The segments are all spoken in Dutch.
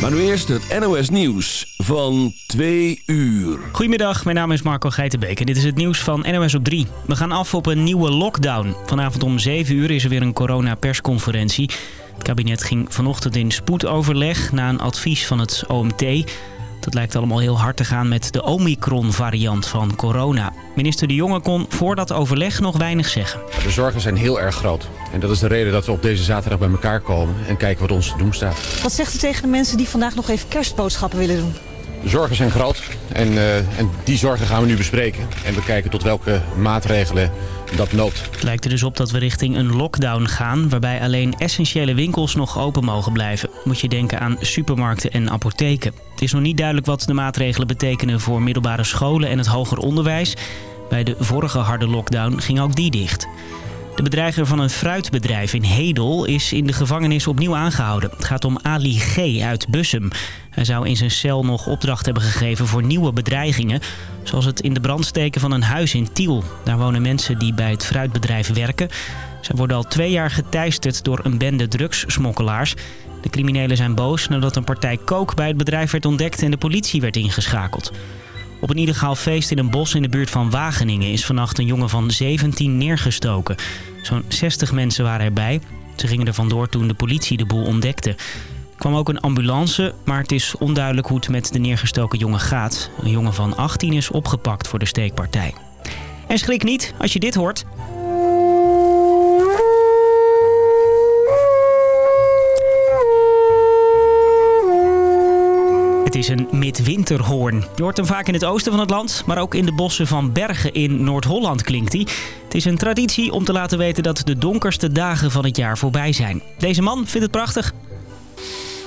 Maar nu eerst het NOS Nieuws van 2 uur. Goedemiddag, mijn naam is Marco Geitenbeek en dit is het nieuws van NOS op 3. We gaan af op een nieuwe lockdown. Vanavond om 7 uur is er weer een corona-persconferentie. Het kabinet ging vanochtend in spoedoverleg na een advies van het OMT... Dat lijkt allemaal heel hard te gaan met de Omicron-variant van corona. Minister De Jonge kon voor dat overleg nog weinig zeggen. De zorgen zijn heel erg groot. En dat is de reden dat we op deze zaterdag bij elkaar komen en kijken wat ons te doen staat. Wat zegt u tegen de mensen die vandaag nog even kerstboodschappen willen doen? Zorgen zijn groot en, uh, en die zorgen gaan we nu bespreken. En we kijken tot welke maatregelen dat noopt. Het lijkt er dus op dat we richting een lockdown gaan... waarbij alleen essentiële winkels nog open mogen blijven. Moet je denken aan supermarkten en apotheken. Het is nog niet duidelijk wat de maatregelen betekenen voor middelbare scholen en het hoger onderwijs. Bij de vorige harde lockdown ging ook die dicht. De bedreiger van een fruitbedrijf in Hedel is in de gevangenis opnieuw aangehouden. Het gaat om Ali G. uit Bussum. Hij zou in zijn cel nog opdracht hebben gegeven voor nieuwe bedreigingen. Zoals het in de brand steken van een huis in Tiel. Daar wonen mensen die bij het fruitbedrijf werken. Zij worden al twee jaar geteisterd door een bende drugssmokkelaars. De criminelen zijn boos nadat een partij kook bij het bedrijf werd ontdekt en de politie werd ingeschakeld. Op een illegaal feest in een bos in de buurt van Wageningen is vannacht een jongen van 17 neergestoken. Zo'n 60 mensen waren erbij. Ze gingen er vandoor toen de politie de boel ontdekte. Er kwam ook een ambulance, maar het is onduidelijk hoe het met de neergestoken jongen gaat. Een jongen van 18 is opgepakt voor de steekpartij. En schrik niet als je dit hoort. Het is een midwinterhoorn. Je hoort hem vaak in het oosten van het land, maar ook in de bossen van Bergen in Noord-Holland klinkt hij. Het is een traditie om te laten weten dat de donkerste dagen van het jaar voorbij zijn. Deze man vindt het prachtig.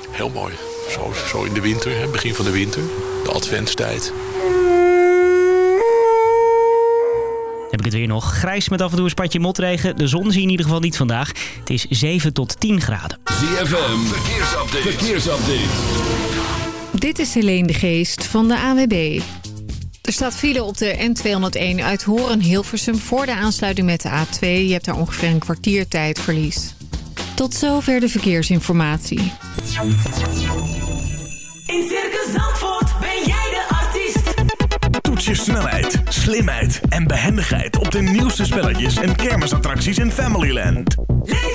Heel mooi. Zo, zo in de winter, begin van de winter, de adventstijd. heb ik het weer nog. Grijs met af en toe een spatje motregen. De zon zie je in ieder geval niet vandaag. Het is 7 tot 10 graden. ZFM, verkeersupdate. verkeersupdate. Dit is Helene de Geest van de AWB. Er staat file op de N201 uit Horen-Hilversum voor de aansluiting met de A2. Je hebt daar ongeveer een kwartier tijdverlies. Tot zover de verkeersinformatie. In Circus Zandvoort ben jij de artiest. Toets je snelheid, slimheid en behendigheid op de nieuwste spelletjes en kermisattracties in Familyland. Leef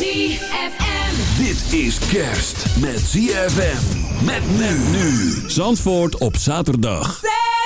ZFM. Dit is kerst met ZFM. Met men nu. Zandvoort op zaterdag. Zen,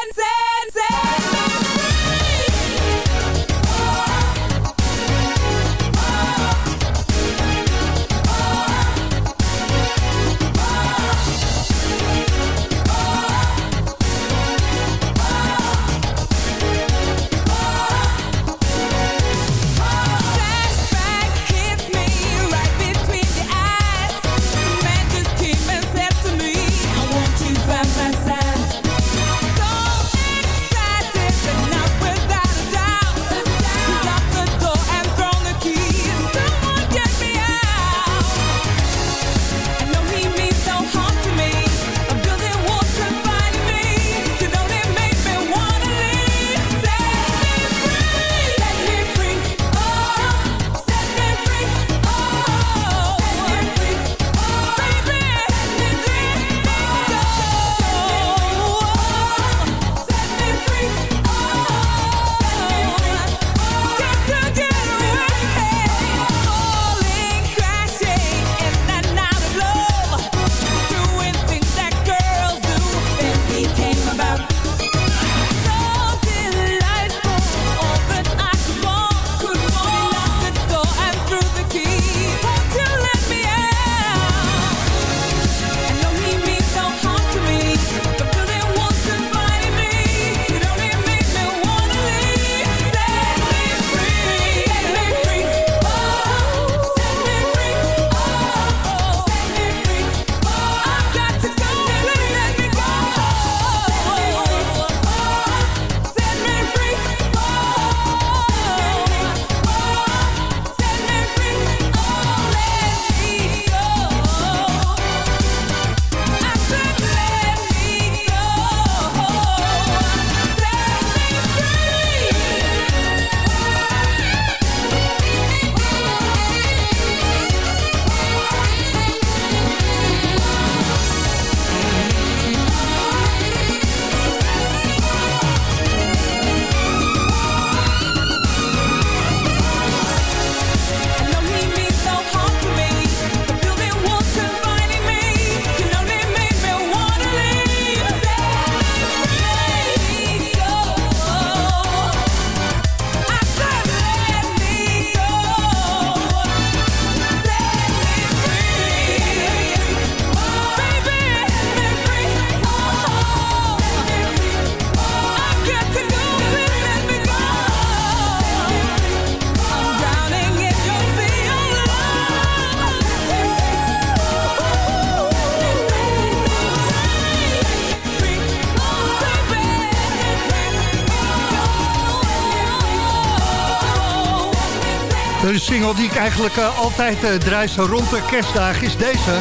die ik eigenlijk uh, altijd uh, draai zo rond de kerstdagen is deze.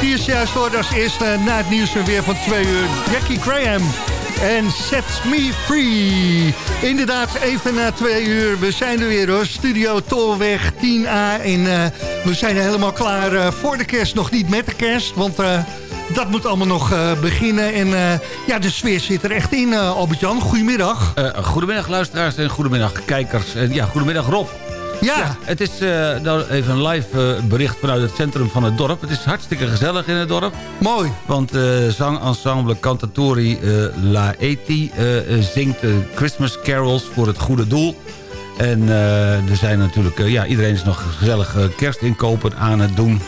Die is juist door als eerste na het nieuws weer van twee uur. Jackie Graham en Set Me Free. Inderdaad, even na twee uur. We zijn er weer hoor. Studio Tolweg 10A. En we zijn helemaal klaar voor de kerst. Nog niet met de kerst, want dat moet allemaal nog beginnen. En ja, de sfeer zit er echt in, Albert-Jan. Goedemiddag. goedemiddag luisteraars en goedemiddag kijkers. En ja, goedemiddag Rob. Ja. ja het is nou even een live bericht vanuit het centrum van het dorp. Het is hartstikke gezellig in het dorp. Mooi. Want zangensemble Cantatori La Eti zingt Christmas carols voor het goede doel. En er zijn natuurlijk, ja, iedereen is nog gezellig kerstinkopen aan het doen.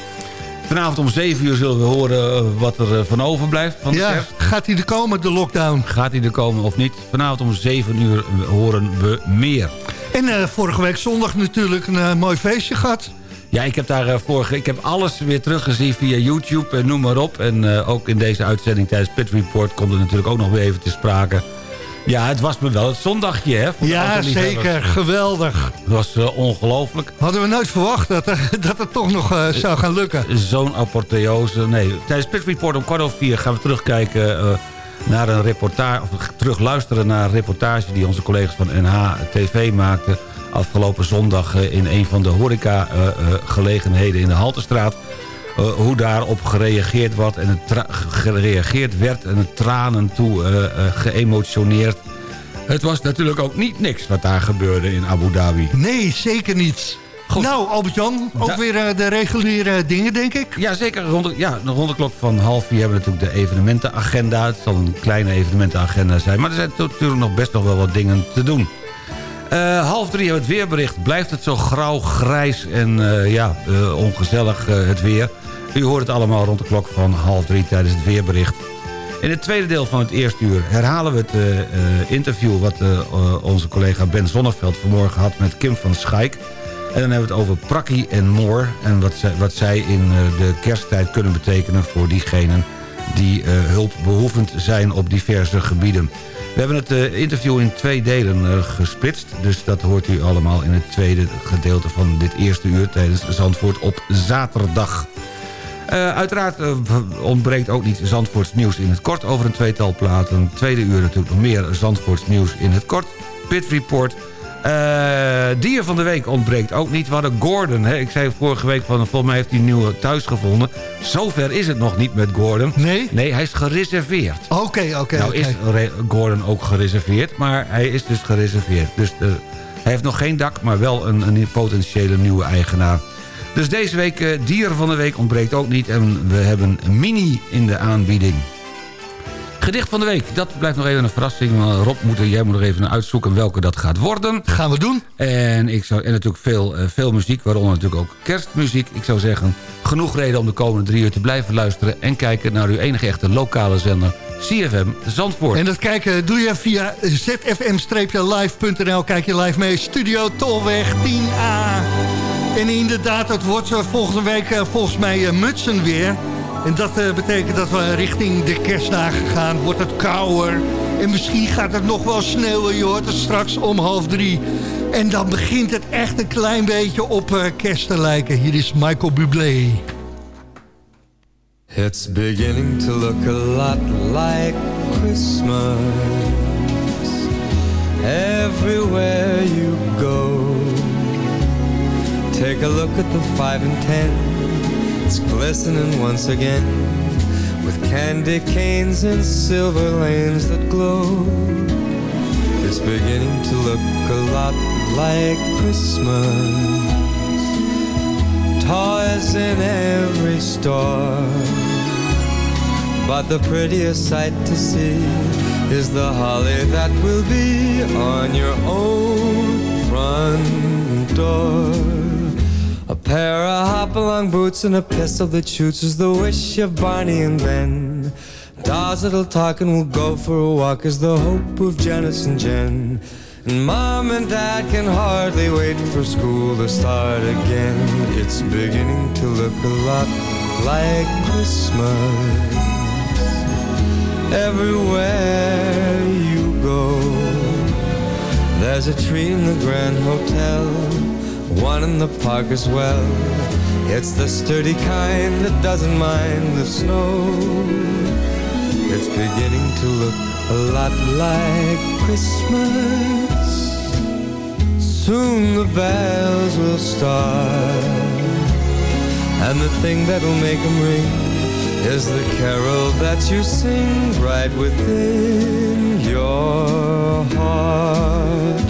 Vanavond om 7 uur zullen we horen eh, wat er eh, van overblijft van de ja, kerst. Gaat hij er komen, de lockdown? Gaat hij er komen of niet? Vanavond om 7 uur horen we meer. En uh, vorige week zondag natuurlijk een uh, mooi feestje gehad. Ja, ik heb daar uh, vorige, ik heb alles weer teruggezien via YouTube en noem maar op. En ook in deze uitzending tijdens Pit Report komt er natuurlijk ook nog weer even te sprake. Ja, het was me wel het zondagje, hè? Ja, zeker. Geweldig. Het was uh, ongelooflijk. Hadden we nooit verwacht dat, uh, dat het toch nog uh, zou gaan lukken. Zo'n apotheose. Nee, tijdens Pit Report om kwart over vier gaan we terugkijken naar een reportage... of terugluisteren naar een reportage die onze collega's van NH TV maakten... afgelopen zondag in een van de horeca-gelegenheden in de Haltestraat... Uh, hoe daarop gereageerd, wordt en gereageerd werd en het tranen toe uh, geëmotioneerd. Het was natuurlijk ook niet niks wat daar gebeurde in Abu Dhabi. Nee, zeker niet. Goed. Nou, Albert-Jan, ook da weer de reguliere dingen, denk ik? Ja, zeker. Rond de, ja, rond de klok van half vier hebben we natuurlijk de evenementenagenda. Het zal een kleine evenementenagenda zijn. Maar er zijn natuurlijk nog best nog wel wat dingen te doen. Uh, half drie hebben we het weerbericht. Blijft het zo grauw, grijs en uh, ja, ongezellig het weer? U hoort het allemaal rond de klok van half drie tijdens het weerbericht. In het tweede deel van het eerste uur herhalen we het uh, interview... wat uh, onze collega Ben Zonneveld vanmorgen had met Kim van Schaik. En dan hebben we het over Prakkie en Moor... en wat zij, wat zij in de kersttijd kunnen betekenen voor diegenen... die hulpbehoevend zijn op diverse gebieden. We hebben het interview in twee delen gesplitst... dus dat hoort u allemaal in het tweede gedeelte van dit eerste uur... tijdens Zandvoort op zaterdag. Uiteraard ontbreekt ook niet Zandvoorts nieuws in het kort over een tweetal platen. Tweede uur natuurlijk nog meer Zandvoorts nieuws in het kort. Pit Report. Uh, dier van de week ontbreekt ook niet. Hadden Gordon. Hè? Ik zei vorige week van volgens mij heeft hij een nieuwe thuis gevonden. Zover is het nog niet met Gordon. Nee? Nee, hij is gereserveerd. Oké, okay, oké. Okay, nou okay. is Gordon ook gereserveerd, maar hij is dus gereserveerd. Dus hij heeft nog geen dak, maar wel een, een potentiële nieuwe eigenaar. Dus deze week uh, dieren van de week ontbreekt ook niet. En we hebben een mini in de aanbieding. Gedicht van de week, dat blijft nog even een verrassing. Rob, moet, jij moet nog even uitzoeken welke dat gaat worden. Gaan we doen. En, ik zou, en natuurlijk veel, uh, veel muziek, waaronder natuurlijk ook kerstmuziek. Ik zou zeggen, genoeg reden om de komende drie uur te blijven luisteren... en kijken naar uw enige echte lokale zender, CFM Zandvoort. En dat kijken doe je via zfm-live.nl. Kijk je live mee, Studio Tolweg 10A. En inderdaad, het wordt volgende week volgens mij mutsen weer. En dat betekent dat we richting de kerstdagen gaan. Wordt het kouder. En misschien gaat het nog wel sneeuwen. Je hoort het straks om half drie. En dan begint het echt een klein beetje op kerst te lijken. Hier is Michael Bublé. It's beginning to look a lot like Christmas. Everywhere you go. Take a look at the five and ten. It's glistening once again with candy canes and silver lanes that glow. It's beginning to look a lot like Christmas. Toys in every store. But the prettiest sight to see is the holly that will be on your own front door. Pair of hop-along boots and a pistol that shoots is the wish of Barney and Ben. Dolls that'll talk and we'll go for a walk is the hope of Janice and Jen. And Mom and Dad can hardly wait for school to start again. It's beginning to look a lot like Christmas. Everywhere you go, there's a tree in the Grand Hotel one in the park as well. It's the sturdy kind that doesn't mind the snow. It's beginning to look a lot like Christmas. Soon the bells will start. And the thing that'll make them ring is the carol that you sing right within your heart.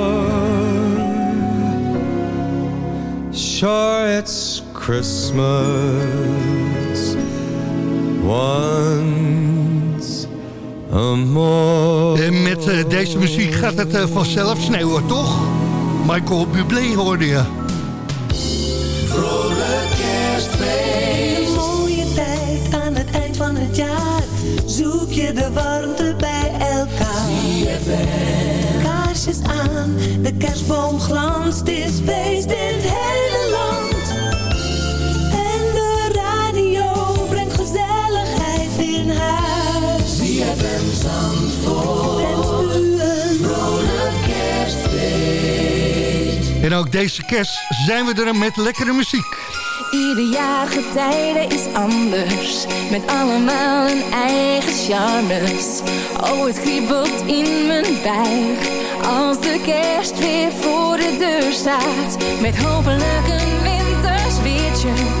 Sure, it's Christmas once a more. En met eh, deze muziek gaat het eh, vanzelf sneeuwen, toch? Michael Bublé hoorde je. Vrolijk kerstfeest. Een mooie tijd aan het eind van het jaar. Zoek je de warmte bij elkaar. Kaarsjes aan, de kerstboom glanst. Het is feest in het hele En ook deze kerst zijn we er met lekkere muziek. Ieder jaar getijden is anders, met allemaal een eigen charmes. Oh, het kriebelt in mijn buik, als de kerst weer voor de deur staat. Met hopelijk een winters weertje.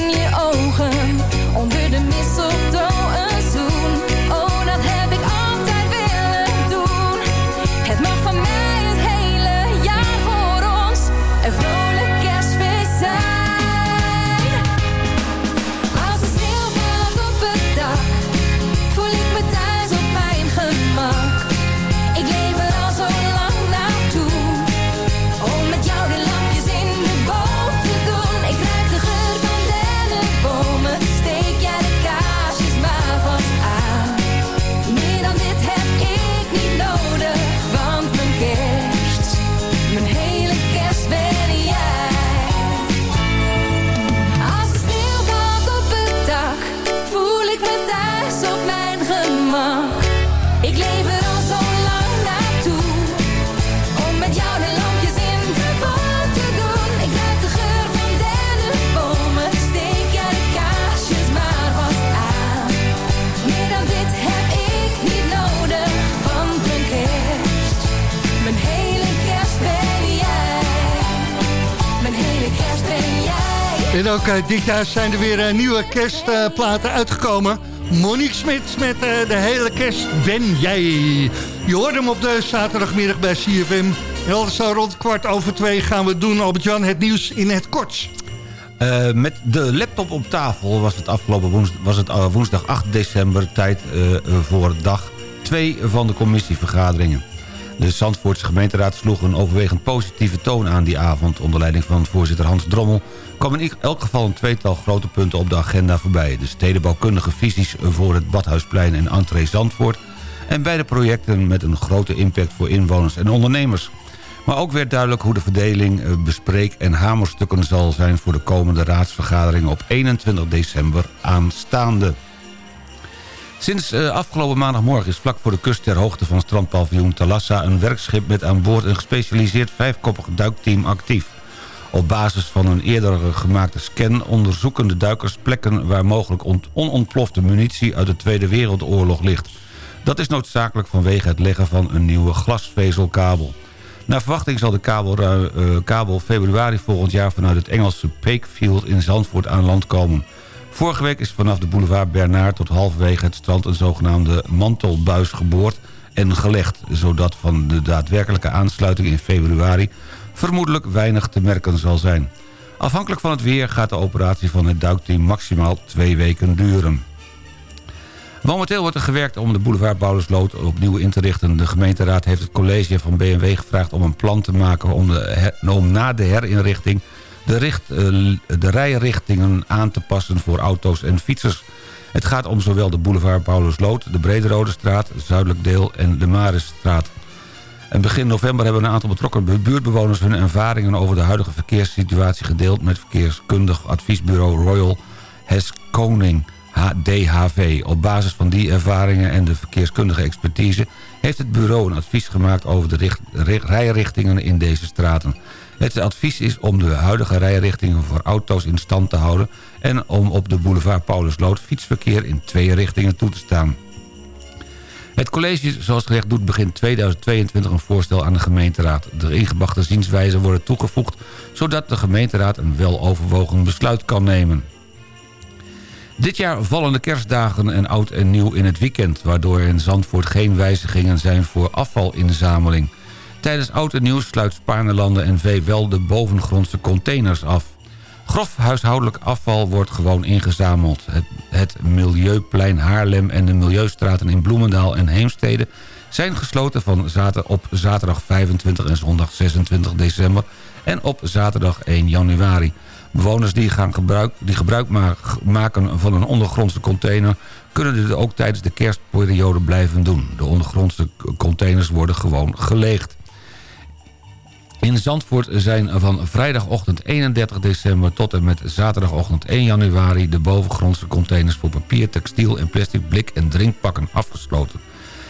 En ook eh, dit jaar zijn er weer eh, nieuwe kerstplaten uitgekomen. Monique Smit met eh, de hele kerst ben jij. Je hoort hem op de zaterdagmiddag bij CFM. En zo rond kwart over twee gaan we doen, Albert-Jan, het nieuws in het kort. Eh, met de laptop op tafel was het afgelopen woensdag, was het, eh, woensdag 8 december tijd eh, voor dag 2 van de commissievergaderingen. De Zandvoortse gemeenteraad sloeg een overwegend positieve toon aan die avond. Onder leiding van voorzitter Hans Drommel kwam in elk geval een tweetal grote punten op de agenda voorbij. De stedenbouwkundige visies voor het Badhuisplein en entree Zandvoort... en beide projecten met een grote impact voor inwoners en ondernemers. Maar ook werd duidelijk hoe de verdeling, eh, bespreek en hamerstukken zal zijn... voor de komende raadsvergadering op 21 december aanstaande. Sinds uh, afgelopen maandagmorgen is vlak voor de kust ter hoogte van strandpaviljoen Talassa... een werkschip met aan boord een gespecialiseerd vijfkoppig duikteam actief. Op basis van een eerdere gemaakte scan onderzoeken de duikers plekken... waar mogelijk onontplofte munitie uit de Tweede Wereldoorlog ligt. Dat is noodzakelijk vanwege het leggen van een nieuwe glasvezelkabel. Naar verwachting zal de kabel, uh, kabel februari volgend jaar... vanuit het Engelse Pakefield in Zandvoort aan land komen... Vorige week is vanaf de boulevard Bernard tot halverwege het strand... een zogenaamde mantelbuis geboord en gelegd... zodat van de daadwerkelijke aansluiting in februari... vermoedelijk weinig te merken zal zijn. Afhankelijk van het weer gaat de operatie van het duikteam maximaal twee weken duren. Momenteel wordt er gewerkt om de boulevard Boudersloot opnieuw in te richten. De gemeenteraad heeft het college van BMW gevraagd om een plan te maken... om, de, na de herinrichting eh, de rijrichtingen aan te passen voor auto's en fietsers. Het gaat om zowel de boulevard Paulusloot, de Brederode straat, zuidelijk deel en de Marisstraat. En begin november hebben een aantal betrokken buurtbewoners hun ervaringen over de huidige verkeerssituatie gedeeld met verkeerskundig adviesbureau Royal Hes Koning DHV. Op basis van die ervaringen en de verkeerskundige expertise heeft het bureau een advies gemaakt over de rijrichtingen in deze straten. Het advies is om de huidige rijrichtingen voor auto's in stand te houden... en om op de boulevard Paulusloot fietsverkeer in twee richtingen toe te staan. Het college, zoals gezegd, doet begin 2022 een voorstel aan de gemeenteraad. De ingebrachte zienswijzen worden toegevoegd... zodat de gemeenteraad een weloverwogen besluit kan nemen. Dit jaar vallen de kerstdagen en oud en nieuw in het weekend... waardoor in Zandvoort geen wijzigingen zijn voor afvalinzameling... Tijdens Oud en Nieuw sluit Spaarnelanden NV wel de bovengrondse containers af. Grof huishoudelijk afval wordt gewoon ingezameld. Het, het Milieuplein Haarlem en de Milieustraten in Bloemendaal en Heemstede... zijn gesloten van zater op zaterdag 25 en zondag 26 december... en op zaterdag 1 januari. Bewoners die, gaan gebruik, die gebruik maken van een ondergrondse container... kunnen dit ook tijdens de kerstperiode blijven doen. De ondergrondse containers worden gewoon geleegd. In Zandvoort zijn van vrijdagochtend 31 december tot en met zaterdagochtend 1 januari... de bovengrondse containers voor papier, textiel en plastic blik en drinkpakken afgesloten.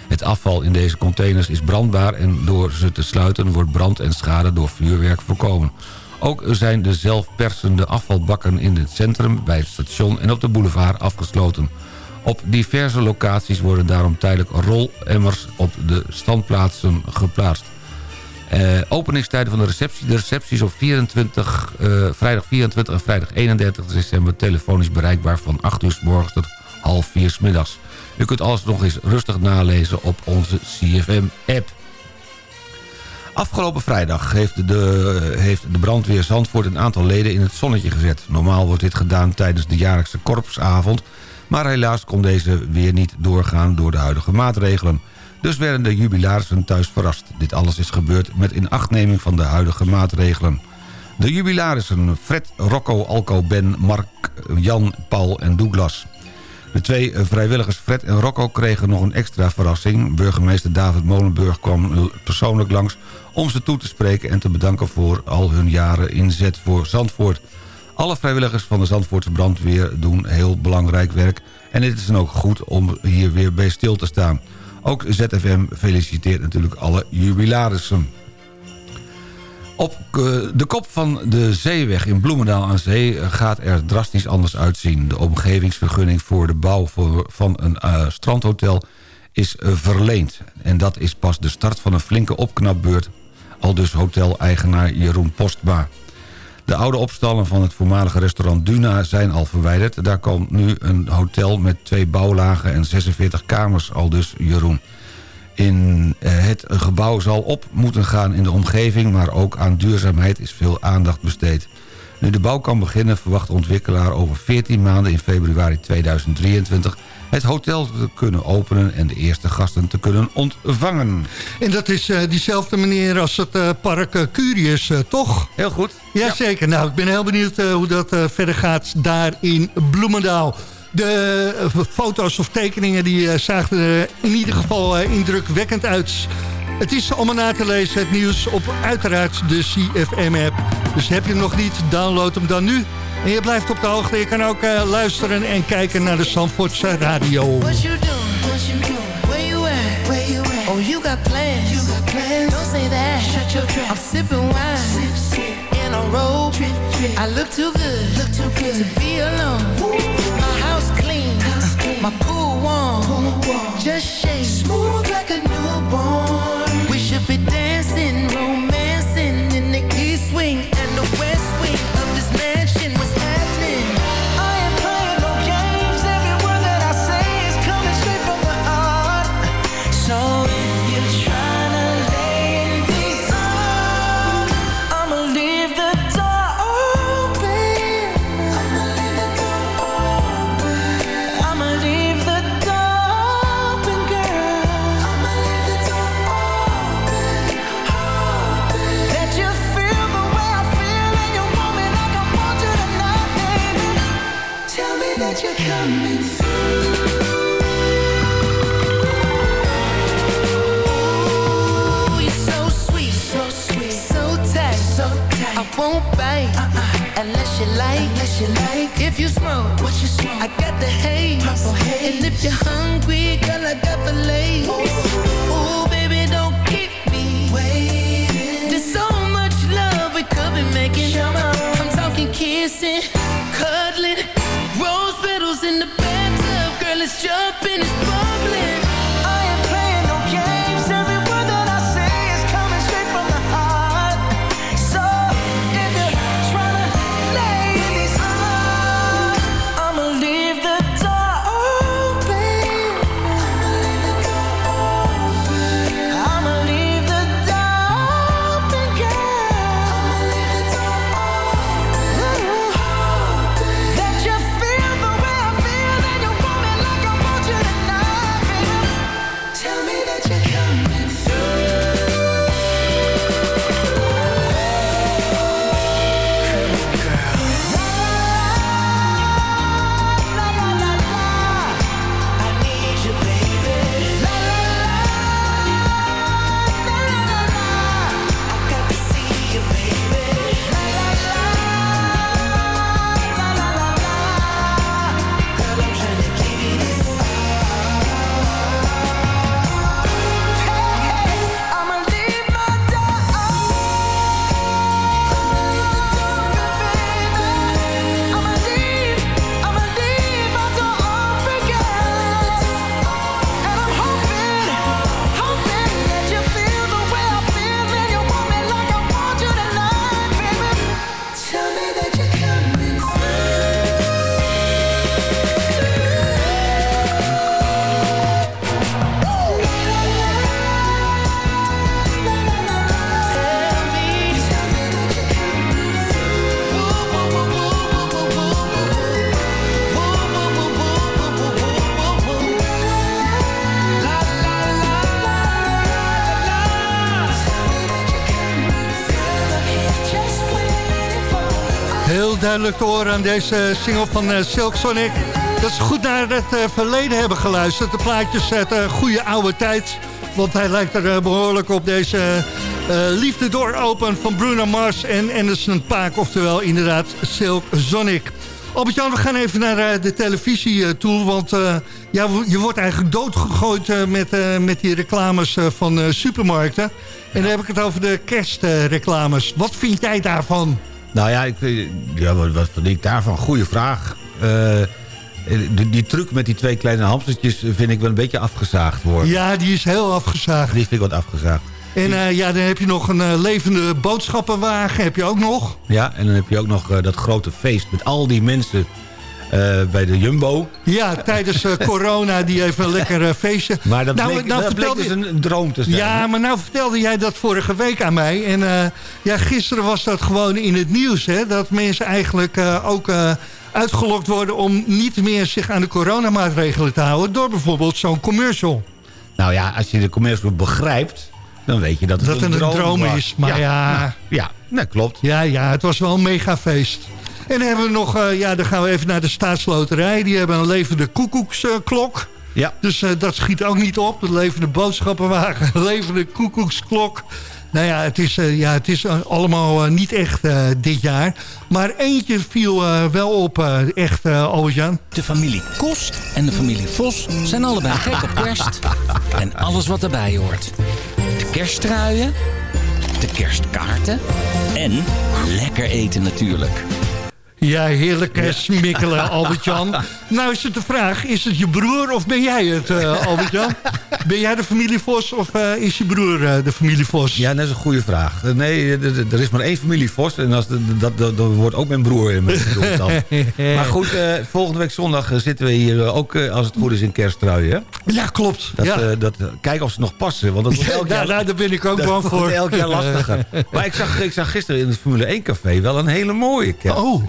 Het afval in deze containers is brandbaar en door ze te sluiten wordt brand en schade door vuurwerk voorkomen. Ook zijn de zelfpersende afvalbakken in het centrum, bij het station en op de boulevard afgesloten. Op diverse locaties worden daarom tijdelijk rolemmers op de standplaatsen geplaatst. Uh, openingstijden van de receptie. De receptie is op 24, uh, eh, vrijdag 24 en vrijdag 31 december telefonisch bereikbaar van 8 uur s morgens tot half 4 s middags. U kunt alles nog eens rustig nalezen op onze CFM-app. Afgelopen vrijdag heeft de, heeft de brandweer Zandvoort een aantal leden in het zonnetje gezet. Normaal wordt dit gedaan tijdens de jaarlijkse korpsavond... maar helaas kon deze weer niet doorgaan door de huidige maatregelen. Dus werden de jubilarissen thuis verrast. Dit alles is gebeurd met inachtneming van de huidige maatregelen. De jubilarissen Fred, Rocco, Alco, Ben, Mark, Jan, Paul en Douglas. De twee vrijwilligers Fred en Rocco kregen nog een extra verrassing. Burgemeester David Molenburg kwam persoonlijk langs om ze toe te spreken... en te bedanken voor al hun jaren inzet voor Zandvoort. Alle vrijwilligers van de Zandvoortse brandweer doen heel belangrijk werk... en het is dan ook goed om hier weer bij stil te staan. Ook ZFM feliciteert natuurlijk alle jubilarissen. Op eh, de kop van de zeeweg in Bloemendaal aan Zee gaat er drastisch anders uitzien. De omgevingsvergunning voor de bouw van een uh, strandhotel is uh, verleend. En dat is pas de start van een flinke opknapbeurt. Al dus hotel-eigenaar Jeroen Postma. De oude opstallen van het voormalige restaurant Duna zijn al verwijderd. Daar komt nu een hotel met twee bouwlagen en 46 kamers, al dus Jeroen. In eh, het gebouw zal op moeten gaan in de omgeving... maar ook aan duurzaamheid is veel aandacht besteed. Nu de bouw kan beginnen verwacht de ontwikkelaar over 14 maanden in februari 2023... het hotel te kunnen openen en de eerste gasten te kunnen ontvangen. En dat is eh, diezelfde meneer als het eh, park eh, Curious, toch? Heel goed. Jazeker. Nou, ik ben heel benieuwd hoe dat verder gaat daar in Bloemendaal. De foto's of tekeningen die zagen er in ieder geval indrukwekkend uit. Het is allemaal na te lezen, het nieuws, op uiteraard de CFM-app. Dus heb je hem nog niet, download hem dan nu. En je blijft op de hoogte. Je kan ook eh, luisteren en kijken naar de Zandvoortse radio. What you doing? What you doing? Where you at? Where you at? Oh, you got plans. You got plans. Don't say that. Shut your trap. I'm sipping wine. Sip, sip. In a robe. Trip, trip. I look too good. Look too good to be alone. My house clean. House clean. My pool warm. Pool warm. Just shake. Smooth like a newborn. Duidelijk te horen aan deze single van eh, Silk Sonic. Dat ze goed naar het eh, verleden hebben geluisterd. De plaatjes uit de goede oude tijd. Want hij lijkt er eh, behoorlijk op deze eh, Liefde Door Open van Bruno Mars en Anderson Paak. Oftewel inderdaad Silk Sonic. Albert-Jan, we gaan even naar eh, de televisie eh, toe. Want eh, ja, je wordt eigenlijk doodgegooid eh, met, eh, met die reclames eh, van eh, supermarkten. En dan heb ik het over de kerstreclames. Wat vind jij daarvan? Nou ja, ik, eh, ja wat, vind ik daarvan? Goeie vraag. Eh, die, die truc met die twee kleine hamstertjes vind ik wel een beetje afgezaagd worden. Ja, die is heel afgezaagd. Die vind ik wat afgezaagd. En eh, ja, dan heb je nog een eh, levende boodschappenwagen, heb je ook nog. Ja, en dan heb je ook nog eh, dat grote feest met al die mensen eh, bij de Jumbo. Ja, tijdens eh, corona die even een lekker eh, feestje. Maar dat Nou, bleek, nou dat bleek vertelde dus een, droom te zijn. Ja, maar nou vertelde jij dat vorige week aan mij. En eh, ja, gisteren was dat gewoon in het nieuws. Hè, dat mensen eigenlijk eh, ook eh, uitgelokt worden om niet meer zich aan de coronamaatregelen te houden... door bijvoorbeeld zo'n commercial. Nou ja, als je de commercial begrijpt, dan weet je dat het Dat een, het een droom is, maar ja... nou, ja, dat klopt. Ja, ja, het was wel een mega feest. En dan hebben we nog, eh, ja, dan gaan we even naar de staatsloterij. Die hebben een levende koekoeksklok. Ja. Dus eh, dat schiet ook niet op. De levende boodschappenwagen, een levende koekoeksklok. Nou ja, het is, eh, ja, het is allemaal niet echt eh, dit jaar. Maar eentje viel wel op, eh, echt, eh Albert-Jan. De familie Kos en de familie Vos zijn allebei gek op kerst. En alles wat daarbij hoort. De kersttruien, de kerstkaarten en lekker eten natuurlijk. Ja, heerlijk smikkelen, Albert-Jan. Nou is het de vraag, is het je broer of ben jij het, eh, Albert-Jan? Ben jij de familie Vos of eh, is je broer eh, de familie Vos? Ja, dat is een goede vraag. Nee, er is maar één familie Vos. En als dat, dat, dat wordt ook mijn broer in mijn dan. Maar goed, volgende week zondag zitten we hier ook, als het goed is, in kersttrui. Hè? Ja, klopt. Dat, ja. dat, kijk of ze nog passen. Want dat wordt Ja, elk jaar, daar, daar ben ik ook dat bang wordt voor. elk jaar lastiger. maar ik zag, ik zag gisteren in het Formule 1 café wel een hele mooie kerst. Oh.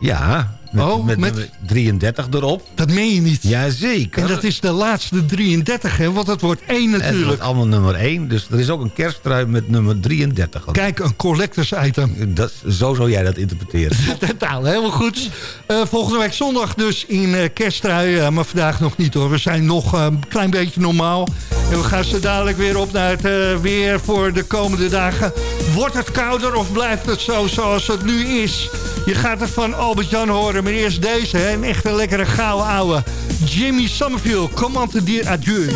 Ja, met, Oh, met, met- nummer 33 erop. Dat meen je niet. Jazeker. En dat is de laatste 33, hè? Want het wordt één En het natuurlijk. wordt allemaal nummer 1. Dus er is ook een kersttrui met nummer 33. Kijk, een collectors item. Dat, zo zou jij dat interpreteren. Nou, helemaal goed. Eh, volgende week zondag dus in eh kersttrui. eh, maar vandaag nog niet hoor. We zijn nog een klein beetje normaal. En we gaan zo dadelijk weer op naar het weer voor de komende dagen. Wordt het kouder of blijft het zo zoals het nu is? Je gaat het van Albert-Jan horen. Maar eerst deze, hè? een echte lekkere gouden ouwe. Jimmy Summerfield, comment dire adieu.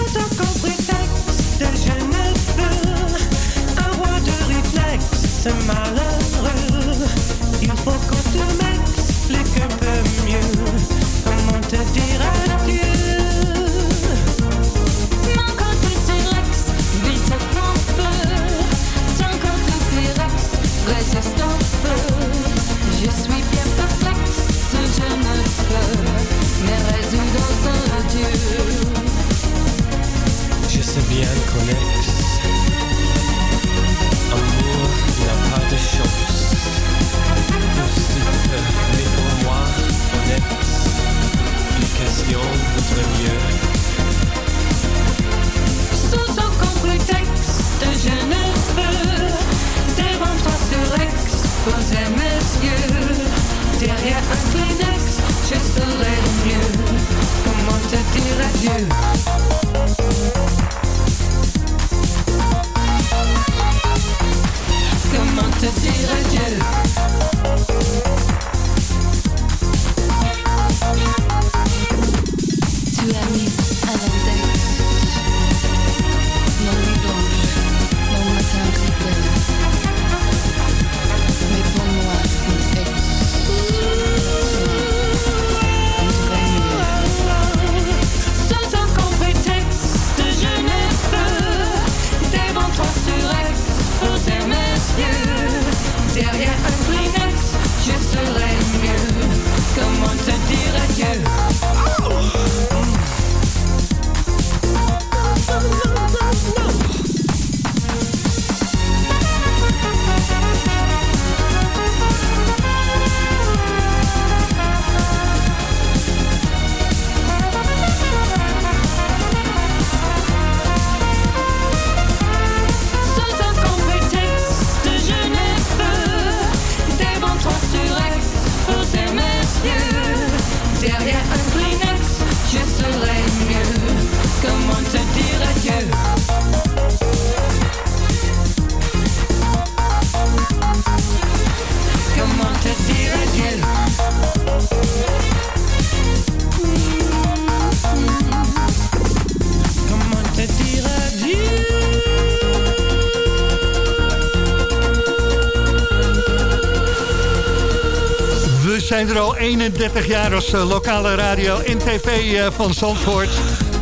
Er al 31 jaar als eh, lokale radio en tv eh, van Zandvoort.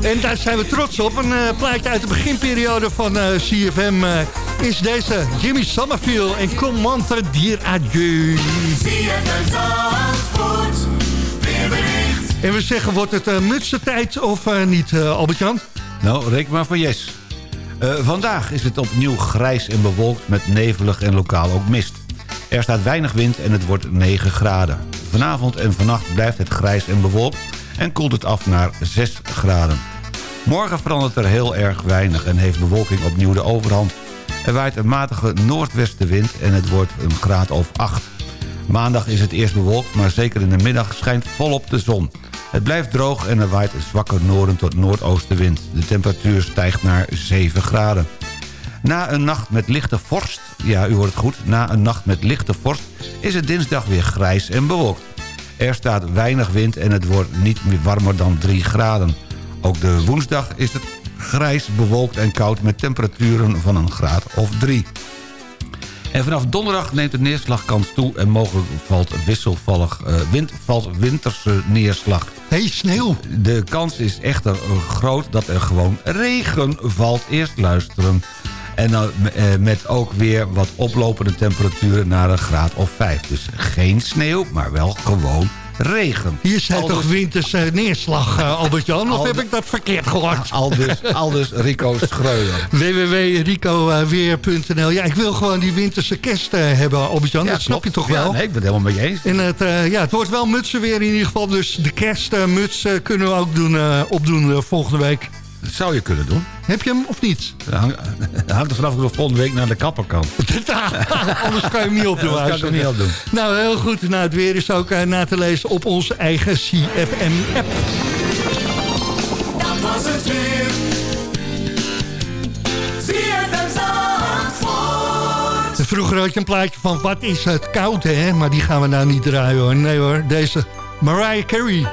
En daar zijn we trots op. Een eh, plaatje uit de beginperiode van CFM is deze. Jimmy Summerfield en Comment te dire adieu. En we zeggen, wordt het uh, mutsentijd of niet, Albert-Jan? Nou, reken maar van yes. Eh, vandaag is het opnieuw grijs en bewolkt met nevelig en lokaal ook mist. Er staat weinig wind en het wordt 9 graden. Vanavond en vannacht blijft het grijs en bewolkt en koelt het af naar 6 graden. Morgen verandert er heel erg weinig en heeft bewolking opnieuw de overhand. Er waait een matige noordwestenwind en het wordt een graad of 8. Maandag is het eerst bewolkt, maar zeker in de middag schijnt volop de zon. Het blijft droog en er waait een zwakke noorden tot noordoostenwind. De temperatuur stijgt naar 7 graden. Na een nacht met lichte vorst, ja u hoort het goed... na een nacht met lichte vorst is het dinsdag weer grijs en bewolkt. Er staat weinig wind en het wordt niet meer warmer dan 3 graden. Ook de woensdag is het grijs, bewolkt en koud... met temperaturen van een graad of 3. En vanaf donderdag neemt de neerslagkans toe... en mogelijk valt wisselvallig uh, wind, valt winterse neerslag. Hey, sneeuw! De kans is echter groot dat er gewoon regen valt. Eerst luisteren. En dan uh, met ook weer wat oplopende temperaturen naar een graad of 5. Dus geen sneeuw, maar wel gewoon regen. Hier zijn toch winters uh, neerslag, uh, Albert-Jan? Of heb ik dat verkeerd gehoord? Aldus, Aldus Rico Schreuder. www.ricoweer.nl Ja, ik wil gewoon die winterse kerst uh, hebben, Albert-Jan. Ja, dat snap je toch ja, wel? Nee, ik ben het helemaal met je eens. En het, ja, het wordt wel mutsen weer in ieder geval. Dus de kerstmuts kunnen we ook doen, opdoen volgende week. Dat zou je kunnen doen. Heb je hem of niet? Dat hangt, er vanaf of ik volgende week naar de kapper kan. Anders kan je hem niet opdoen. Dat kan ik hem niet opdoen. Nou, heel goed. Nou, het weer is ook uh, na te lezen op onze eigen CFM-app. Dat was het weer. Vroeger had je een plaatje van wat is het koud, hè? Maar die gaan we nou niet draaien, hoor. Nee, hoor. Deze Mariah Carey.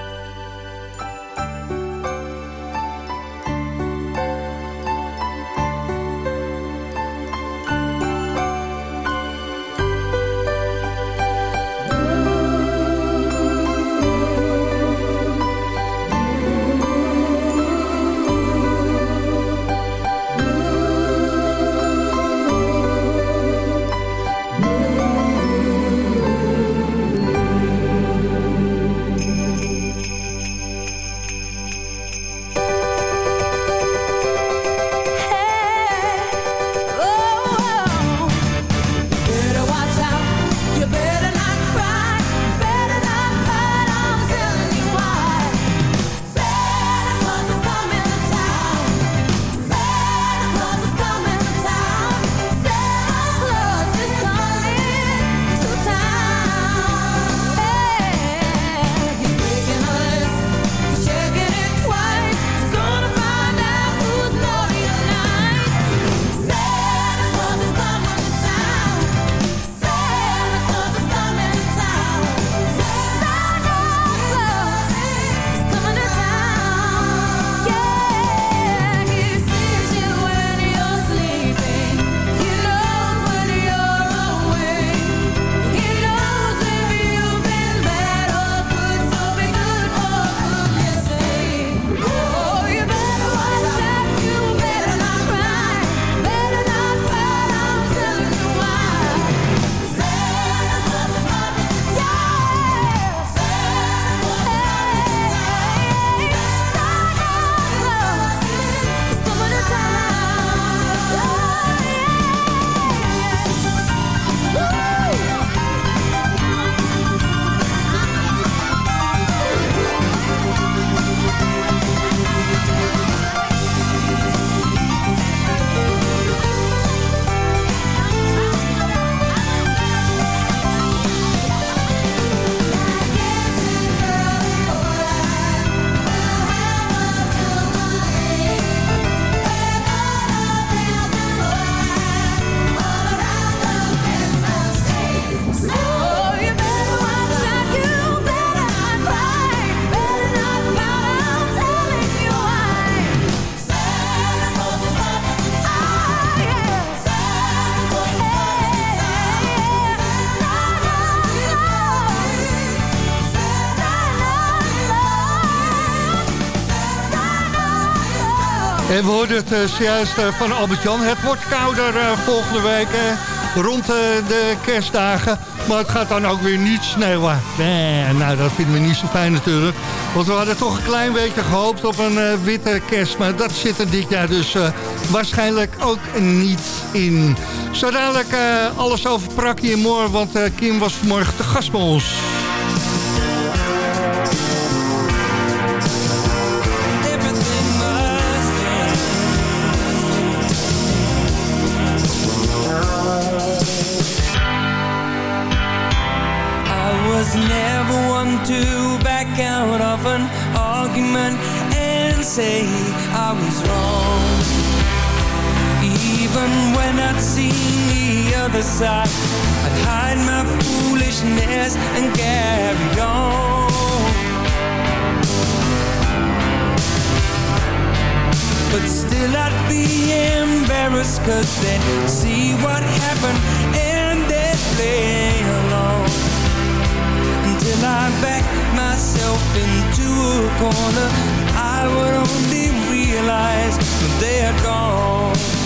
We hoorden het uh, zojuist uh, van Albert-Jan. Het wordt kouder uh, volgende week rond de kerstdagen. Maar het gaat dan ook weer niet sneeuwen. Nee, nou, dat vinden we niet zo fijn natuurlijk. Want we hadden toch een klein beetje gehoopt op een witte kerst. Maar dat zit er dit jaar dus waarschijnlijk ook niet in. Zo dadelijk alles over Prakkie en Moor. Want Kim was vanmorgen te gast bij ons. Say I was wrong. Even when I'd seen the other side, I'd hide my foolishness and carry on. But still I'd be embarrassed cause they'd see what happened and they'd play along Until I backed myself into a corner I would only realize that they are gone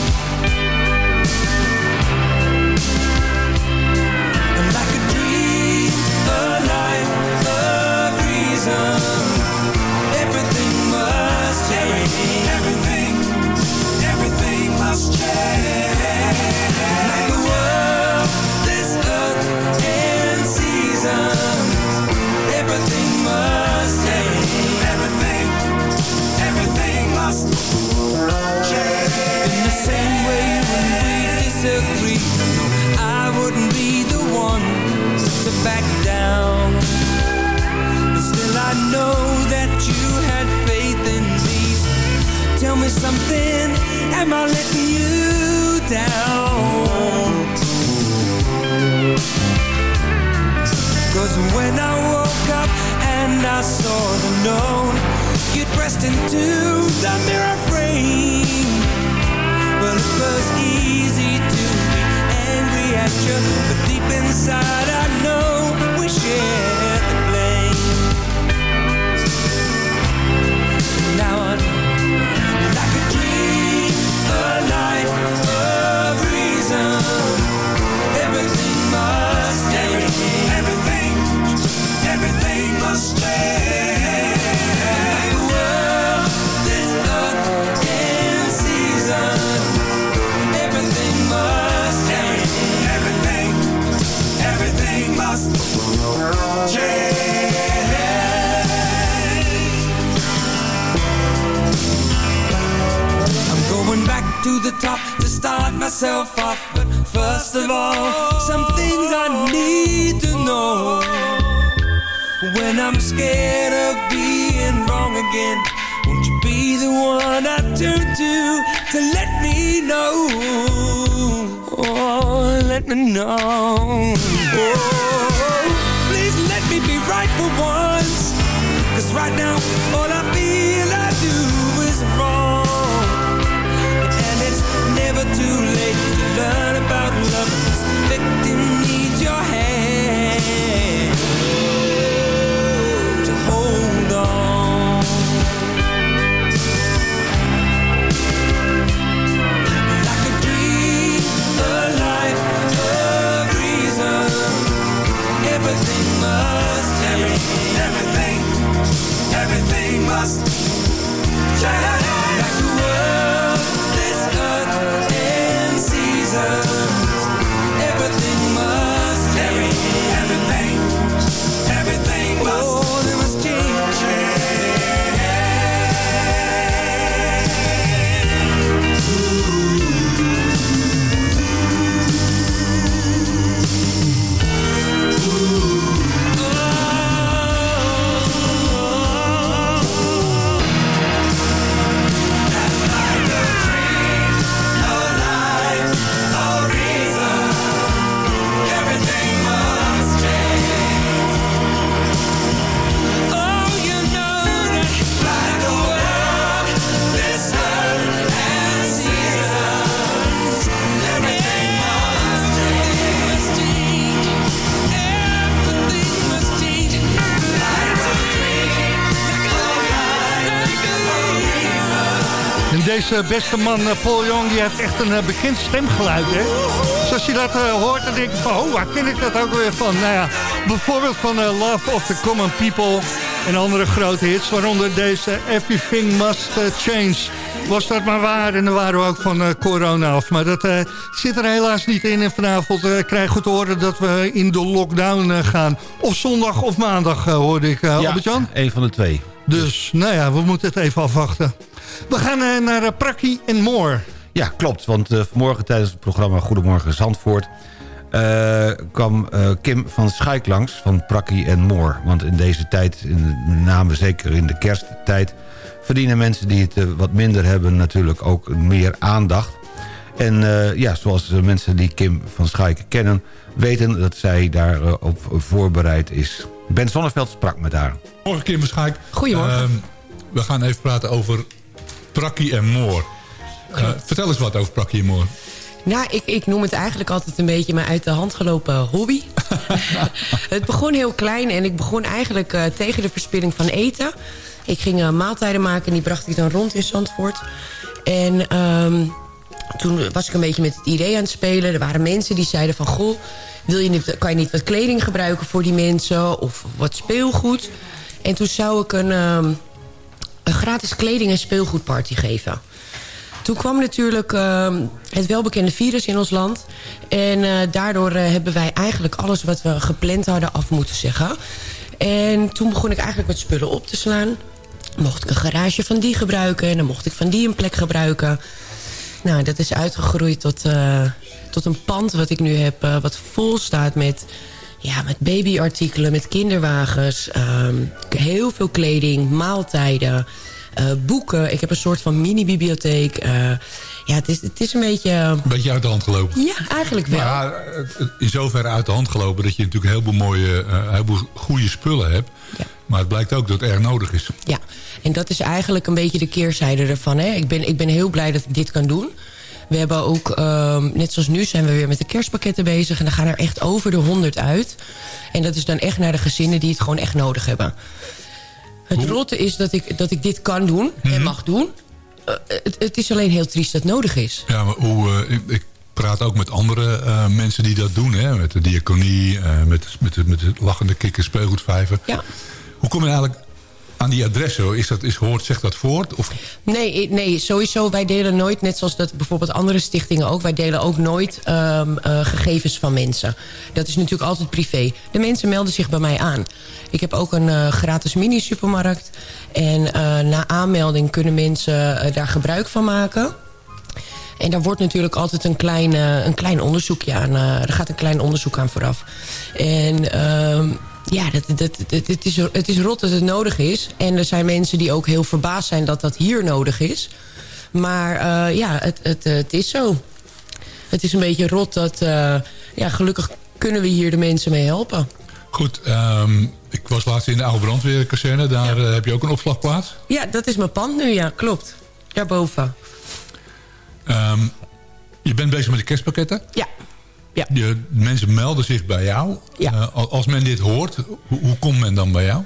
to to let me know? Oh, let me know. Oh, please let me be right for once. Cause right now, all I deze beste man, eh, Paul Young, die heeft echt een eh, bekend stemgeluid, hè? Dus als je dat eh, hoort, dan denk je van, oh, waar ken ik dat ook weer van? Nou ja, bijvoorbeeld van Love of the Common People en andere grote hits, waaronder deze Everything Must Change. Was dat maar waar en dan waren we ook van corona af. Maar dat zit er helaas niet in en vanavond krijgen we te horen dat we in de lockdown gaan. Of zondag of maandag, hoorde ik, uh, Albert-Jan? een van de twee. Dus, nou ja, we moeten het even afwachten. We gaan eh, naar uh, Prakkie en Moor. Ja, klopt. Want uh, vanmorgen tijdens het programma Goedemorgen Zandvoort... eh, kwam eh, Kim van Schaik langs van Prakkie en Moor. Want in deze tijd, in, met name zeker in de kersttijd... verdienen mensen die het eh, wat minder hebben natuurlijk ook meer aandacht. En eh, ja, zoals de mensen die Kim van Schaik kennen... weten dat zij daarop op voorbereid is. Ben Zonneveld sprak met haar. Morgen Kim Verschaik. Goedemorgen. Ehm, we gaan even praten over Prakkie en Moor. Eh, vertel eens wat over Prakkie en Moor. Nou, ik, ik noem het eigenlijk altijd een beetje mijn uit de hand gelopen hobby. het begon heel klein en ik begon eigenlijk eh, tegen de verspilling van eten. Ik ging eh, maaltijden maken en die bracht ik dan rond in Zandvoort. En ehm, toen was ik een beetje met het idee aan het spelen. Er waren mensen die zeiden van... Goh, wil je niet, kan je niet wat kleding gebruiken voor die mensen? Of wat speelgoed? En toen zou ik een, ehm, een gratis kleding- en speelgoedparty geven. Toen kwam natuurlijk ehm, het welbekende virus in ons land. En eh, daardoor eh, hebben wij eigenlijk alles wat we gepland hadden af moeten zeggen. En toen begon ik eigenlijk met spullen op te slaan. Mocht ik een garage van die gebruiken. En dan mocht ik van die een plek gebruiken. Nou, dat is uitgegroeid tot, eh, tot een pand wat ik nu heb. wat vol staat met, ja, met babyartikelen, met kinderwagens. ehm, heel veel kleding, maaltijden, eh, boeken. Ik heb een soort van mini-bibliotheek. eh, ja, het is, het is een beetje... Een beetje uit de hand gelopen. Ja, eigenlijk wel. Maar het- in zoverre uit de hand gelopen dat je natuurlijk heel veel mooie, eh, heel veel goede spullen hebt. Maar het blijkt ook dat het erg nodig is. Ja, en dat is eigenlijk een beetje de keerzijde ervan. Hè? Ik, ben, ik ben heel blij dat ik dit kan doen. We hebben ook, ehm, net zoals nu zijn we weer met de kerstpakketten bezig... en dan gaan er echt over de 100 uit. En dat is dan echt naar de gezinnen die het gewoon echt nodig hebben. Het rotte is dat ik, dat ik dit kan doen en mag doen. Eh, het, het is alleen heel triest dat het nodig is. Ja, maar hoe, eh, ik, ik praat ook met andere eh, mensen die dat doen. Hè, met de diaconie, met, met, de, met de lachende kikker speelgoedvijver. Ja. Hoe kom je eigenlijk aan die adressen? Is dat, is, hoort, zegt dat voort? Of, Nee, nee, sowieso. Wij delen nooit, net zoals dat bijvoorbeeld andere stichtingen ook... wij delen ook nooit ehm, eh, gegevens van mensen. Dat is natuurlijk altijd privé. De mensen melden zich bij mij aan. Ik heb ook een eh, gratis mini-supermarkt. En eh, na aanmelding kunnen mensen daar gebruik van maken... En daar wordt natuurlijk altijd een klein, een klein onderzoekje aan. er gaat een klein onderzoek aan vooraf. En ehm, ja, dat, dat, dat, het, is, het is rot dat het nodig is. En er zijn mensen die ook heel verbaasd zijn dat dat hier nodig is. Maar eh, ja, het, het, het is zo. Het is een beetje rot dat... eh, ja, gelukkig kunnen we hier de mensen mee helpen. goed, ehm, ik was laatst in de oude brandweerkazerne. Daar eh, heb je ook een opslagplaats. Ja, dat is mijn pand nu, ja, klopt. Daarboven. Ehm, je bent bezig met de kerstpakketten. Ja. Ja. Je, mensen melden zich bij jou. Eh, al- als men dit hoort, hoe, hoe komt men dan bij jou?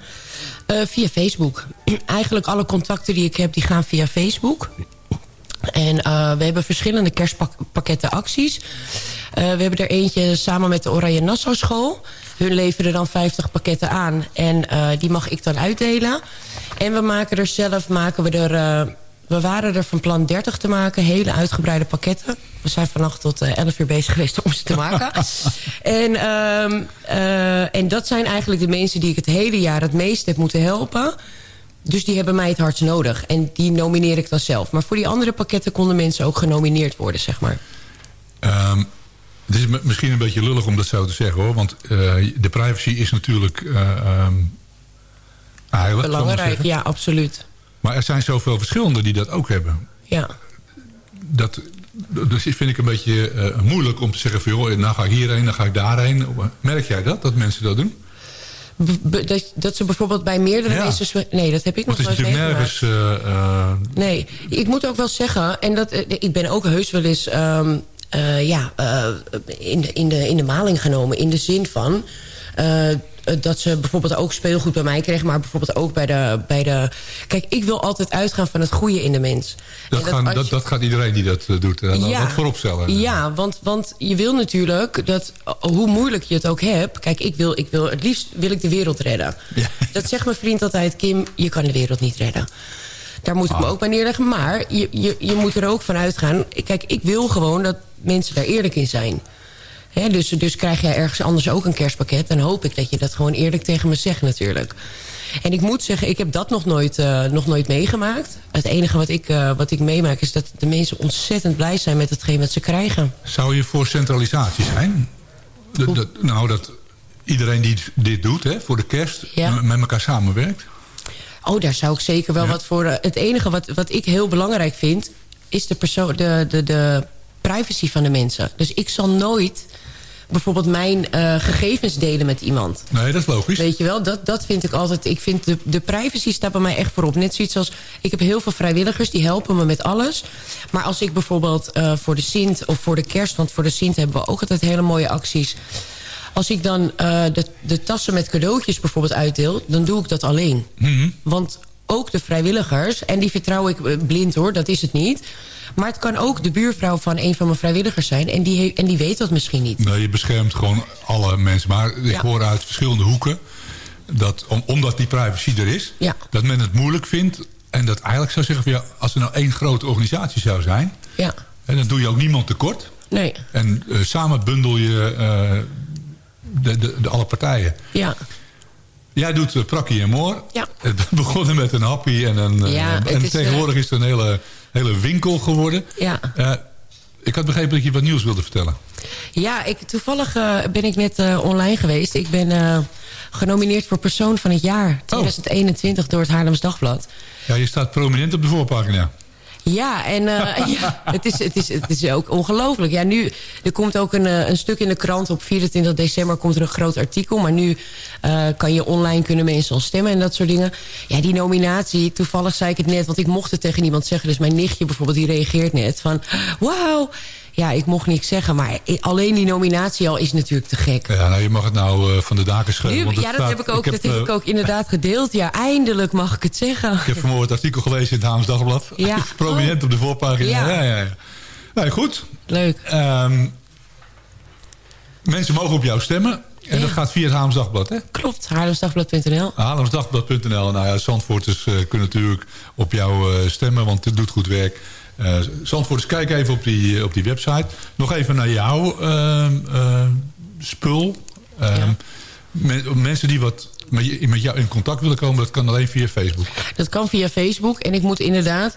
Eh, via Facebook. Eigenlijk alle contacten die ik heb, die gaan via Facebook. En eh, we hebben verschillende kerstpakketten acties. We hebben er eentje samen met de Oranje Nassau School. Hun leveren dan 50 pakketten aan. En die mag ik dan uitdelen. En we maken er zelf, maken we er... we waren er van plan 30 te maken, hele uitgebreide pakketten. We zijn vannacht tot eh, 11 uur bezig geweest om ze te maken. en, ehm, eh, en dat zijn eigenlijk de mensen die ik het hele jaar het meest heb moeten helpen. Dus die hebben mij het hardst nodig. En die nomineer ik dan zelf. Maar voor die andere pakketten konden mensen ook genomineerd worden, zeg maar. Ehm, het is misschien een beetje lullig om dat zo te zeggen hoor. Want eh, de privacy is natuurlijk eh, ehm, heilig. Belangrijk, ja, absoluut. Maar er zijn zoveel verschillende die dat ook hebben. Ja. Dat, dus vind ik een beetje eh, moeilijk om te zeggen van... joh, nou ga ik hierheen, dan ga ik daarheen. Merk jij dat, dat mensen dat doen? B- dat, dat ze bijvoorbeeld bij meerdere Ja. mensen... Nee, dat heb ik nog Want het is nooit natuurlijk meegemaakt. nergens... eh, eh, Nee, ik moet ook wel zeggen... en dat, ik ben ook heus wel eens ehm, eh, ja, in, de, in, de, in de maling genomen. In de zin van... eh, dat ze bijvoorbeeld ook speelgoed bij mij kregen... maar bijvoorbeeld ook bij de, bij de... Kijk, ik wil altijd uitgaan van het goede in de mens. dat, gaan, dat, gaat iedereen die dat eh, doet. En Ja. dat voorop stellen. Ja, want, want je wil natuurlijk dat eh, hoe moeilijk je het ook hebt. Kijk, ik wil, ik wil het liefst wil ik de wereld redden. Dat zegt mijn vriend altijd, Kim, je kan de wereld niet redden. Daar moet ik Ah. me ook bij neerleggen. Maar je, je, je moet er ook van uitgaan. Kijk, ik wil gewoon dat mensen daar eerlijk in zijn. Dus, dus krijg jij ergens anders ook een kerstpakket... dan hoop ik dat je dat gewoon eerlijk tegen me zegt natuurlijk. En ik moet zeggen, ik heb dat nog nooit, eh, nog nooit meegemaakt. Het enige wat ik, eh, wat ik meemaak is dat de mensen ontzettend blij zijn... met hetgeen wat ze krijgen. Zou je voor centralisatie zijn? nou, dat iedereen die dit doet hè, voor de kerst... Ja. met elkaar samenwerkt. Oh, daar zou ik zeker wel wat voor... eh, het enige wat, wat ik heel belangrijk vind... is de, persoon, de, de, de privacy van de mensen. Dus ik zal nooit bijvoorbeeld mijn eh, gegevens delen met iemand. Nee, dat is logisch. Weet je wel, dat, dat vind ik altijd... Ik vind de, de privacy staat bij mij echt voorop. Net zoiets als... Ik heb heel veel vrijwilligers, die helpen me met alles. Maar als ik bijvoorbeeld eh, voor de Sint of voor de kerst... want voor de Sint hebben we ook altijd hele mooie acties... Als ik dan eh, de, de tassen met cadeautjes bijvoorbeeld uitdeel... dan doe ik dat alleen. Mhm. Want ook de vrijwilligers, en die vertrouw ik eh, blind hoor, dat is het niet... maar het kan ook de buurvrouw van een van mijn vrijwilligers zijn... en die, en die weet dat misschien niet. Nee, je beschermt gewoon alle mensen. Maar ik Ja. hoor uit verschillende hoeken... Dat, om, omdat die privacy er is... Ja. dat men het moeilijk vindt... en dat eigenlijk zou zeggen... Van, ja, als er nou één grote organisatie zou zijn... Ja. hè, dan doe je ook niemand tekort. Nee, En eh, samen bundel je eh, de, de, de alle partijen. ja. Jij doet uh, Prakkie en Moor. Ja. Het begonnen met een happy en, een, eh, Ja, en is, tegenwoordig is het een hele, hele winkel geworden. Ja. Eh, ik had begrepen dat je wat nieuws wilde vertellen. Ja, ik, toevallig eh, ben ik net eh, online geweest. Ik ben eh, genomineerd voor persoon van het jaar 2021 door het Haarlems Dagblad. Ja, je staat prominent op de voorpagina. Ja, en ja, het, is, het, is, het is ook ongelooflijk. Ja, nu, er komt ook een, eh, een stuk in de krant. Op 24 december komt er een groot artikel. Maar nu eh, kan je online kunnen mensen al stemmen en dat soort dingen. Ja, die nominatie, toevallig zei ik het net... want ik mocht het tegen niemand zeggen. Dus mijn nichtje bijvoorbeeld, die reageert net van... wauw, ja, ik mocht niks zeggen. Maar alleen die nominatie al is natuurlijk te gek. Ja, nou, je mag het nou eh, van de daken schrijven. Nu, want het ja, dat, staat- heb ik, ook, dat heb ik ook inderdaad gedeeld. Ja, eindelijk mag ik het zeggen. Ik heb vanmorgen het artikel gelezen in het Haams Dagblad. Ja. prominent op de voorpagina. Ja. Ja, ja, ja. Nee, goed. Leuk. Ehm, mensen mogen op jou stemmen. En dat gaat via het Haams Dagblad, hè? Klopt, haarlemsdagblad.nl. Haarlemsdagblad.nl. Nou ja, Zandvoorters eh, kunnen natuurlijk op jou eh, stemmen, want het doet goed werk. Eh Zandvoorters, kijk even op die, op die website. Nog even naar jouw ehm, ehm, spul. Ehm, men- mensen die wat met jou in contact willen komen, dat kan alleen via Facebook. Dat kan via Facebook. En ik moet inderdaad...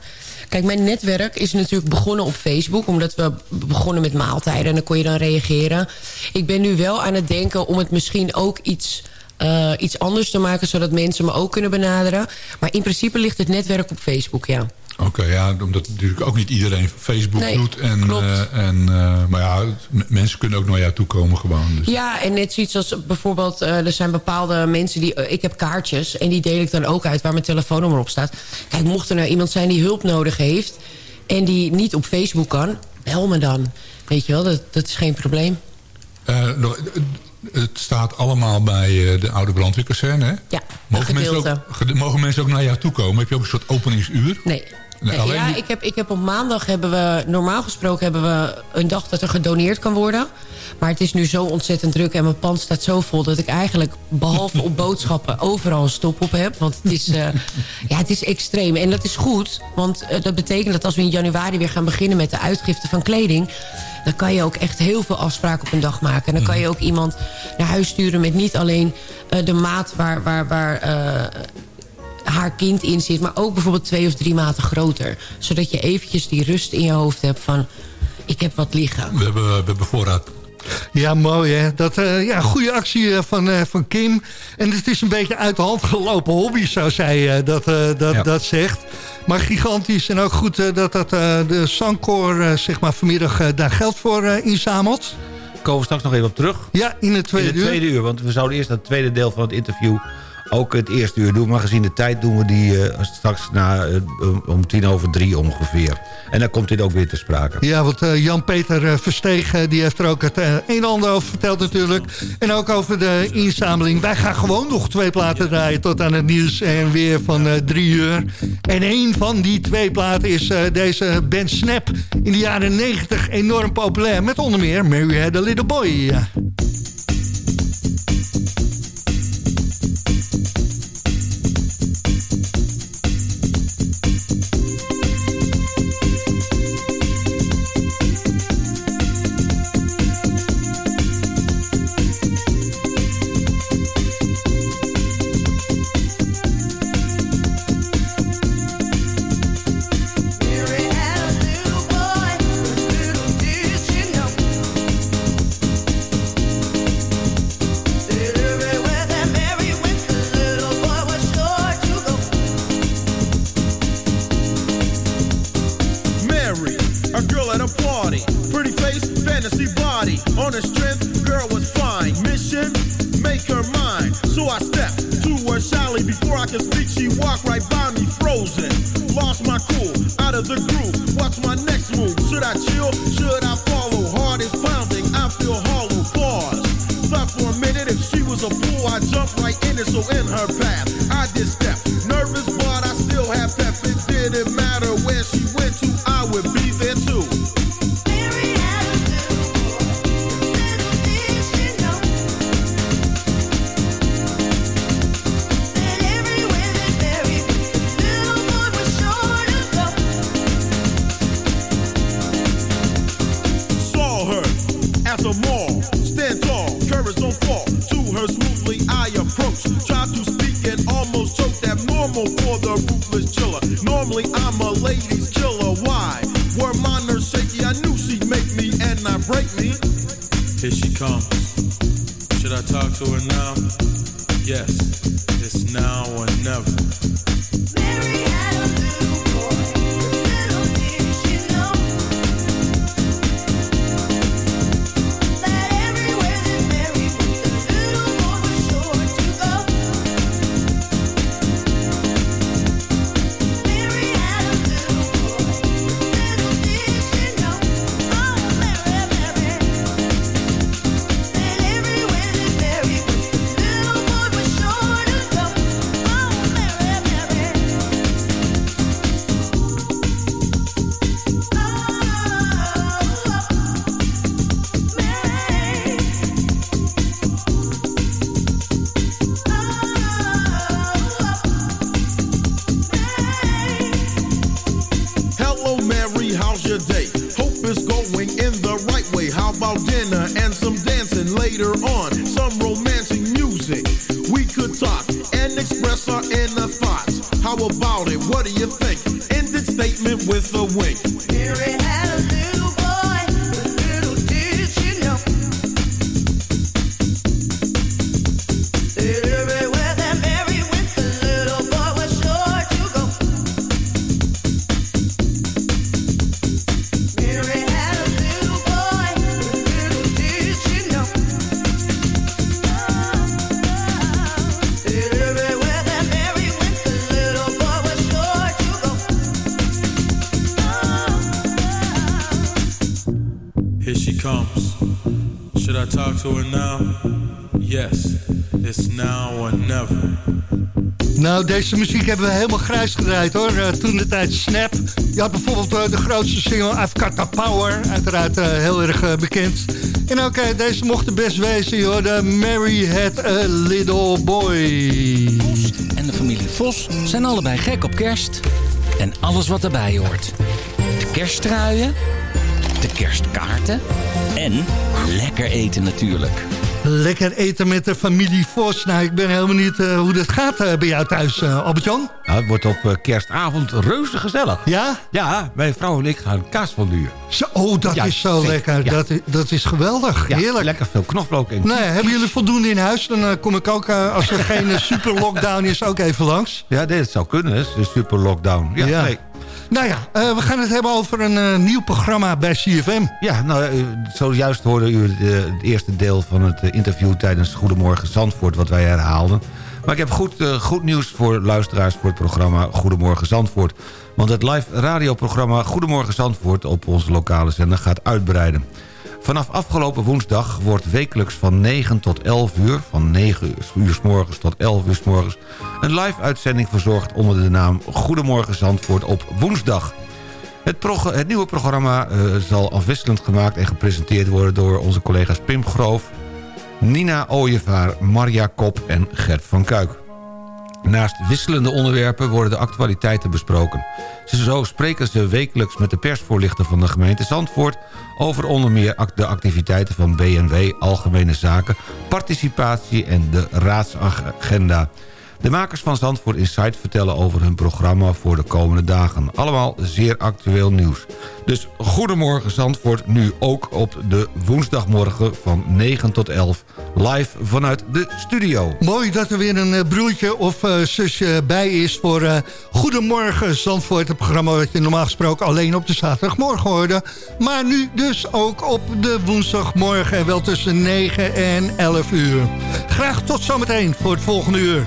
Kijk, mijn netwerk is natuurlijk begonnen op Facebook. Omdat we begonnen met maaltijden. En dan kon je dan reageren. Ik ben nu wel aan het denken om het misschien ook iets... eh, iets anders te maken, zodat mensen me ook kunnen benaderen. Maar in principe ligt het netwerk op Facebook, ja. Oké, ja, omdat natuurlijk ook niet iedereen Facebook Nee, doet. En, klopt. eh, en, eh, maar ja, mensen kunnen ook naar jou toe komen gewoon. Dus. Ja, en net zoiets als bijvoorbeeld... eh, er zijn bepaalde mensen die... ik heb kaartjes en die deel ik dan ook uit waar mijn telefoonnummer op staat. Kijk, mocht er nou iemand zijn die hulp nodig heeft... en die niet op Facebook kan, bel me dan. Weet je wel, dat, dat is geen probleem. Het staat allemaal bij de oude brandweerkazerne, hè? Ja, Mogen mensen, ook, mogen mensen ook naar jou toe komen? Heb je ook een soort openingsuur? Nee. Nee, Nee, alleen ja, ik heb, ik heb op maandag hebben we, normaal gesproken hebben we een dag dat er gedoneerd kan worden. Maar het is nu zo ontzettend druk en mijn pand staat zo vol dat ik eigenlijk, behalve op boodschappen, overal een stop op heb. Want het is, eh, ja, het is extreem. En dat is goed, want eh, dat betekent dat als we in januari weer gaan beginnen met de uitgifte van kleding, dan kan je ook echt heel veel afspraken op een dag maken. En dan kan je ook iemand naar huis sturen met niet alleen eh, de maat waar, waar, waar eh, haar kind in zit... maar ook bijvoorbeeld twee of drie maten groter. Zodat je eventjes die rust in je hoofd hebt van... ik heb wat liggen. We hebben, we hebben voorraad. Ja, mooi hè. Dat, eh, ja, goede actie eh, van, eh, van Kim. En het is een beetje uit de hand gelopen hobby, zou zij eh, dat, eh, dat, dat zegt. Maar gigantisch en ook goed dat, dat eh, de Sancor eh, zeg maar vanmiddag daar geld voor eh, inzamelt. Komen we straks nog even op terug. Ja, in het tweede in het uur. tweede uur. Want we zouden eerst het tweede deel van het interview ook het eerste uur doen. Maar gezien de tijd doen we die eh, straks na, eh, om tien over drie ongeveer. En dan komt dit ook weer te sprake. Ja, want eh, Jan-Peter Versteeg eh, die heeft er ook het een en ander over verteld natuurlijk. En ook over de inzameling. Wij gaan gewoon nog twee platen draaien tot aan het nieuws en weer van drie uur. En een van die twee platen is deze band Snap. In de jaren negentig enorm populair. Met onder meer Mary Had a Little Boy. To her I talk to her now? Yes, it's now or never. Nou, deze muziek hebben we helemaal grijs gedraaid hoor. Eh, toen de tijd Snap. Je had bijvoorbeeld eh, de grootste single I've Got The Power. Uiteraard eh, heel erg bekend. En ook eh, deze mocht de best wezen joh. De Mary Had A Little Boy. en de familie Vos zijn allebei gek op kerst. En alles wat erbij hoort. De kersttruien, de kerstkaarten en lekker eten natuurlijk. Lekker eten met de familie Vos. Nou, ik ben heel benieuwd eh, hoe dat gaat eh, bij jou thuis, eh, Albert-Jan. Nou, het wordt op eh, kerstavond reuze gezellig. Ja? Ja, mijn vrouw en ik gaan kaas van duur. Zo, oh, dat is zo lekker. Dat, dat is geweldig. Heerlijk. Lekker veel knoflook Nou ja, hebben jullie voldoende in huis? Dan kom ik ook, als er geen super lockdown is, ook even langs. Ja, nee, dat zou kunnen. hè. Een super lockdown. Ja, Ja. Nee. Nou ja, eh, we gaan het hebben over een eh, nieuw programma bij CFM. Ja, nou, eh, zojuist hoorde u het eerste deel van het interview tijdens Goedemorgen Zandvoort, wat wij herhaalden. Maar ik heb goed, goed nieuws voor luisteraars voor het programma Goedemorgen Zandvoort. Want het live radioprogramma Goedemorgen Zandvoort op onze lokale zender gaat uitbreiden. Vanaf afgelopen woensdag wordt wekelijks van 9 tot 11 uur... van 9 uur s morgens tot 11 uur s morgens... een live-uitzending verzorgd onder de naam Goedemorgen Zandvoort op woensdag. Het, nieuwe programma eh, zal afwisselend gemaakt en gepresenteerd worden... door onze collega's Pim Groof, Nina Ooyevaar, Marja Kop en Gert van Kuik. Naast wisselende onderwerpen worden de actualiteiten besproken. Zo spreken ze wekelijks met de persvoorlichter van de gemeente Zandvoort... over onder meer de activiteiten van BNW, Algemene Zaken... participatie en de raadsagenda. De makers van Zandvoort Insight vertellen over hun programma voor de komende dagen. Allemaal zeer actueel nieuws. Dus goedemorgen Zandvoort, nu ook op de woensdagmorgen van 9 tot 11... live vanuit de studio. Mooi dat er weer een eh, broertje of eh, zusje bij is voor eh, Goedemorgen Zandvoort. Het programma wat je normaal gesproken alleen op de zaterdagmorgen hoorde. Maar nu dus ook op de woensdagmorgen en wel tussen 9 en 11 uur. Graag tot zometeen voor het volgende uur.